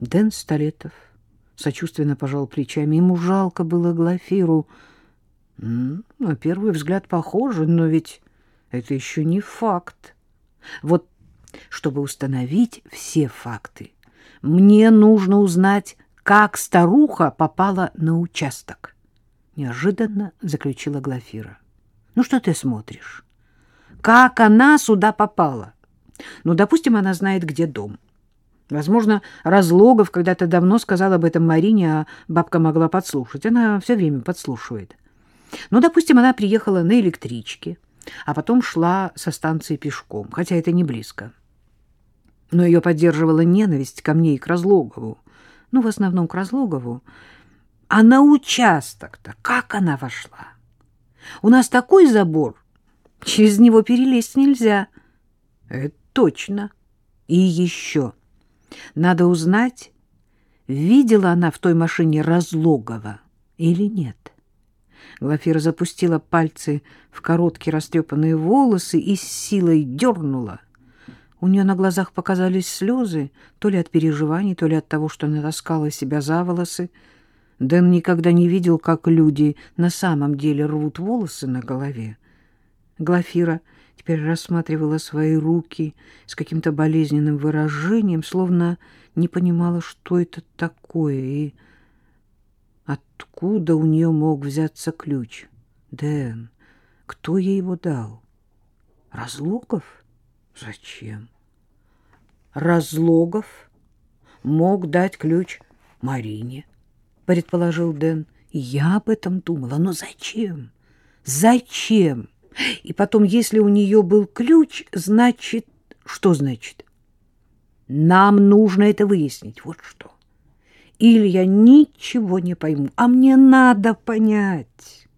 Дэн Столетов сочувственно пожал плечами. Ему жалко было Глафиру. На первый взгляд похоже, но ведь это еще не факт. Вот чтобы установить все факты, мне нужно узнать, как старуха попала на участок. Неожиданно заключила Глафира. Ну что ты смотришь? Как она сюда попала? Ну, допустим, она знает, где дом. Возможно, Разлогов когда-то давно сказал об этом Марине, а бабка могла подслушать. Она все время подслушивает. Ну, допустим, она приехала на электричке, а потом шла со станции пешком, хотя это не близко. Но ее поддерживала ненависть ко мне и к Разлогову. Ну, в основном к Разлогову. А на участок-то как она вошла? У нас такой забор, через него перелезть нельзя. Это точно. И еще... Надо узнать, видела она в той машине Разлогова или нет. Глафира запустила пальцы в короткие растрепанные волосы и с силой дернула. У нее на глазах показались слезы, то ли от переживаний, то ли от того, что она таскала себя за волосы. Дэн никогда не видел, как люди на самом деле рвут волосы на голове. Глафира теперь рассматривала свои руки с каким-то болезненным выражением, словно не понимала, что это такое и откуда у нее мог взяться ключ. Дэн, кто ей его дал? Разлогов? Зачем? Разлогов мог дать ключ Марине, предположил Дэн. Я об этом думала, но зачем? Зачем? И потом, если у нее был ключ, значит... Что значит? Нам нужно это выяснить. Вот что. Или я ничего не пойму, а мне надо понять.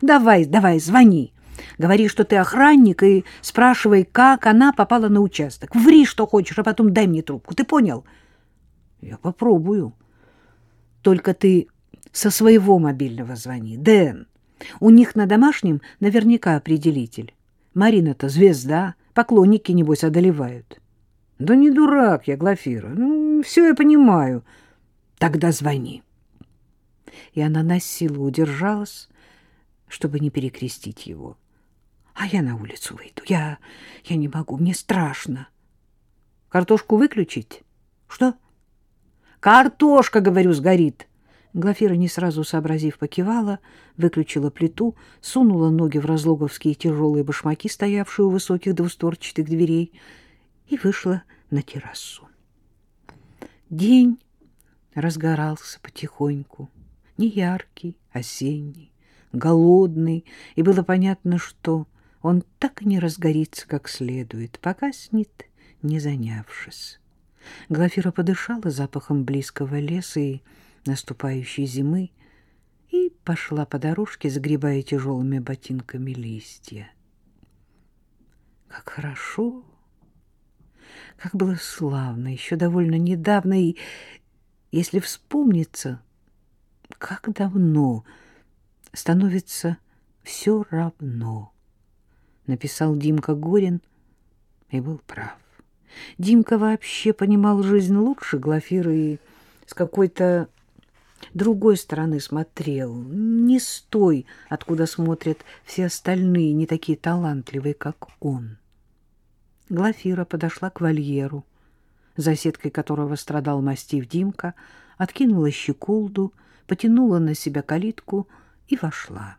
Давай, давай, звони. Говори, что ты охранник, и спрашивай, как она попала на участок. Ври, что хочешь, а потом дай мне трубку. Ты понял? Я попробую. Только ты со своего мобильного звони. Дэн, у них на домашнем наверняка определитель. Марина-то звезда, поклонники, небось, одолевают. Да не дурак я, Глафира, ну, все я понимаю. Тогда звони. И она на силу удержалась, чтобы не перекрестить его. А я на улицу выйду. Я, я не могу, мне страшно. Картошку выключить? Что? Картошка, говорю, сгорит. Глафира, не сразу сообразив, покивала, выключила плиту, сунула ноги в разлоговские тяжелые башмаки, стоявшие у высоких двустворчатых дверей, и вышла на террасу. День разгорался потихоньку, неяркий, осенний, голодный, и было понятно, что он так и не разгорится как следует, пока снит, не занявшись. Глафира подышала запахом близкого леса и наступающей зимы и пошла по дорожке, загребая тяжелыми ботинками листья. Как хорошо, как было славно, еще довольно недавно, и, если вспомниться, как давно становится все равно, написал Димка Горин и был прав. Димка вообще понимал жизнь лучше Глафиры и с какой-то другой стороны смотрел, не с той, откуда смотрят все остальные, не такие талантливые, как он. Глафира подошла к вольеру, за сеткой которого страдал мастив Димка, откинула щеколду, потянула на себя калитку и вошла.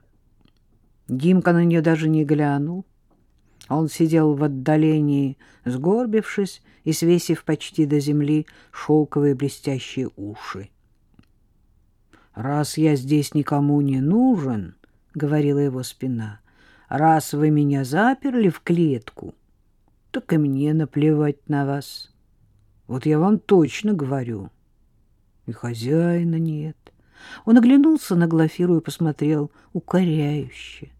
Димка на нее даже не глянул. Он сидел в отдалении, сгорбившись и свесив почти до земли шелковые блестящие уши раз я здесь никому не нужен, — говорила его спина, — раз вы меня заперли в клетку, так и мне наплевать на вас. Вот я вам точно говорю. И хозяина нет. Он оглянулся на Глафиру и посмотрел укоряюще,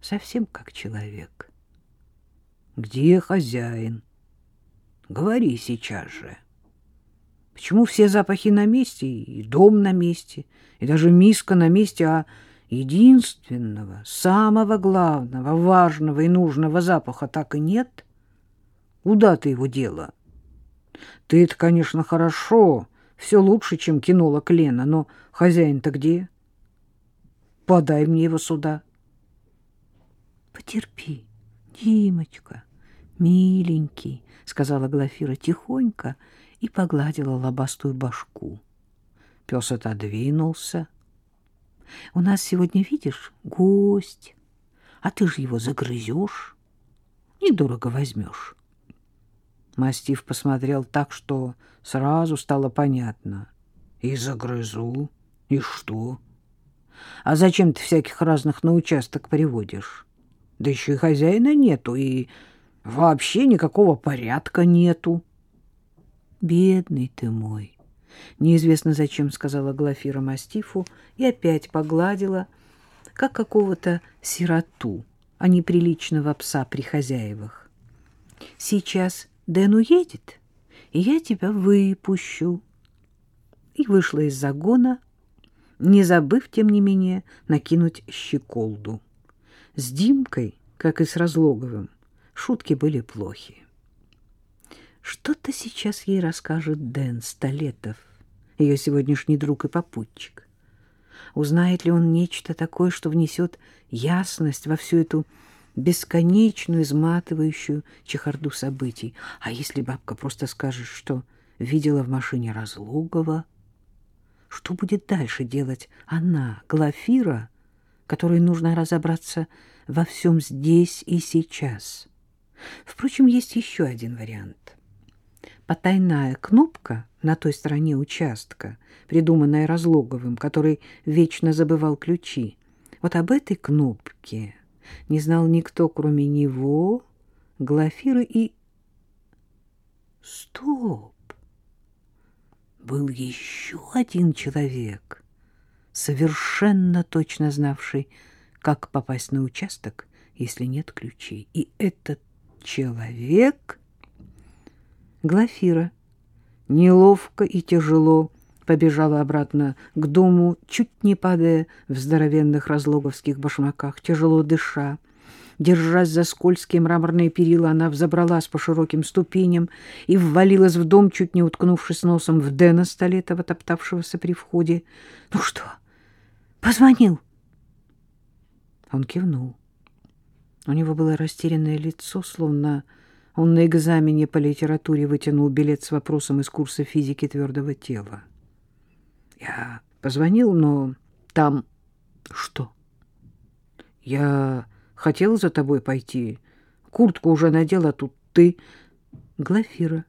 совсем как человек. — Где хозяин? Говори сейчас же. — Почему все запахи на месте, и дом на месте, и даже миска на месте, а единственного, самого главного, важного и нужного запаха так и нет? Куда ты его дела? Ты это, конечно, хорошо, все лучше, чем кинолог Лена, но хозяин-то где? Подай мне его сюда. Потерпи, Димочка, миленький, сказала Глафира тихонько и погладила лобастую башку. Пес отодвинулся. У нас сегодня, видишь, гость, а ты же его загрызешь, недорого возьмешь. Мастив посмотрел так, что сразу стало понятно. И загрызу, и что? А зачем ты всяких разных на участок приводишь? Да еще и хозяина нету, и вообще никакого порядка нету. Бедный ты мой, неизвестно зачем сказала Глафира Мастифу и опять погладила, как какого-то сироту, а не приличного пса при хозяевах. Сейчас Дэн уедет, и я тебя выпущу. И вышла из загона, не забыв, тем не менее, накинуть щеколду. С Димкой, как и с Разлоговым, шутки были плохи. Что-то сейчас ей расскажет Дэн Столетов, ее сегодняшний друг и попутчик. Узнает ли он нечто такое, что внесет ясность во всю эту бесконечную, изматывающую чехарду событий. А если бабка просто скажет, что видела в машине Разлогова, что будет дальше делать она, Глафира, которой нужно разобраться во всем здесь и сейчас? Впрочем, есть еще один вариант. Потайная кнопка на той стороне участка, придуманная Разлоговым, который вечно забывал ключи. Вот об этой кнопке не знал никто, кроме него, Глафиры и... Стоп! Был еще один человек, совершенно точно знавший, как попасть на участок, если нет ключей. И этот человек... Глафира неловко и тяжело побежала обратно к дому, чуть не падая в здоровенных разлоговских башмаках, тяжело дыша. Держась за скользкие мраморные перила, она взобралась по широким ступеням и ввалилась в дом, чуть не уткнувшись носом в Дэна Столетова, топтавшегося при входе. — Ну что, позвонил? Он кивнул. У него было растерянное лицо, словно он на экзамене по литературе вытянул билет с вопросом из курса физики твердого тела. Я позвонил, но там... Что? Я хотел за тобой пойти. Куртку уже надела, тут ты... Глафира,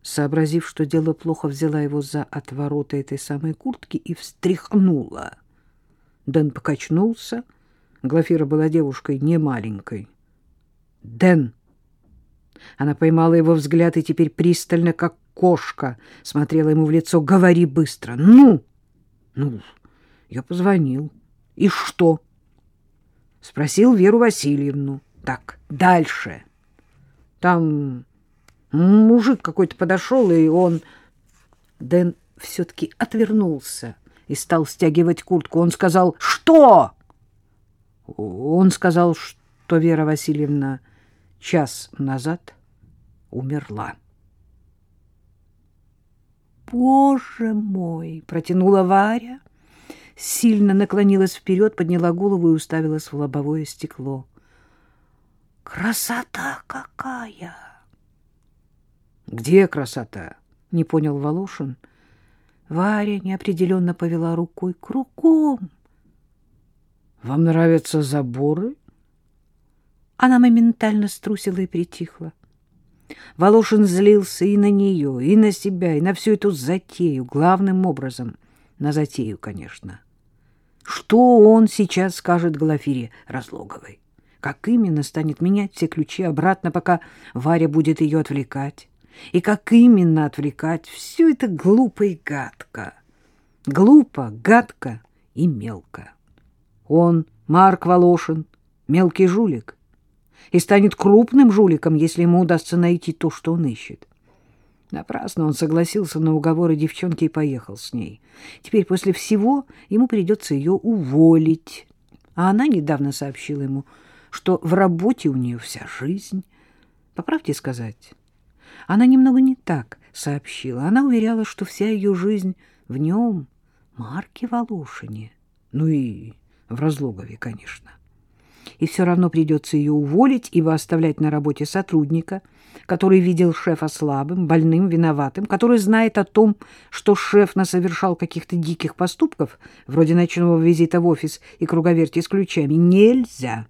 сообразив, что дело плохо, взяла его за отвороты этой самой куртки и встряхнула. Дэн покачнулся. Глафира была девушкой не маленькой. «Дэн!» Она поймала его взгляд и теперь пристально, как кошка, смотрела ему в лицо. «Говори быстро!» «Ну!» «Ну, я позвонил. И что?» Спросил Веру Васильевну. «Так, дальше!» Там мужик какой-то подошел, и он... Дэн все-таки отвернулся и стал стягивать куртку. Он сказал «Что?» Он сказал, что Вера Васильевна час назад умерла. «Боже мой!» — протянула Варя, сильно наклонилась вперед, подняла голову и уставилась в лобовое стекло. «Красота какая!» «Где красота?» — не понял Волошин. Варя неопределенно повела рукой кругом. «Вам нравятся заборы?» Она моментально струсила и притихла. Волошин злился и на нее, и на себя, и на всю эту затею, главным образом на затею, конечно. Что он сейчас скажет Глафире Разлоговой? Как именно станет менять все ключи обратно, пока Варя будет ее отвлекать? И как именно отвлекать? Все это глупо и гадко. Глупо, гадко и мелко. Он, Марк Волошин, мелкий жулик — и станет крупным жуликом, если ему удастся найти то, что он ищет. Напрасно он согласился на уговоры девчонки и поехал с ней. Теперь после всего ему придется ее уволить. А она недавно сообщила ему, что в работе у нее вся жизнь. По правде сказать, Она немного не так сообщила. Она уверяла, что вся ее жизнь в нем, Марке Волошине. Ну и в Разлогове, конечно. И все равно придется ее уволить, ибо оставлять на работе сотрудника, который видел шефа слабым, больным, виноватым, который знает о том, что шеф насовершал каких-то диких поступков, вроде ночного визита в офис и круговерти с ключами, нельзя.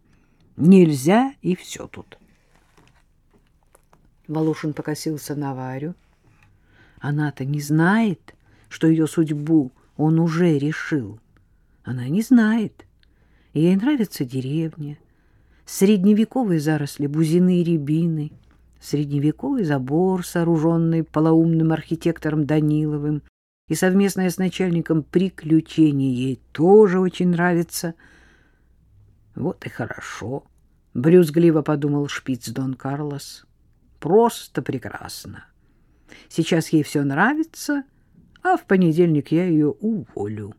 Нельзя, и все тут. Волошин покосился на Варю. Она-то не знает, что ее судьбу он уже решил. Она не знает. Ей нравится деревня, средневековые заросли бузины и рябины, средневековый забор, сооруженный полоумным архитектором Даниловым, и совместное с начальником приключение ей тоже очень нравится. Вот и хорошо, — брюзгливо подумал шпиц Дон Карлос. Просто прекрасно. Сейчас ей все нравится, а в понедельник я ее уволю.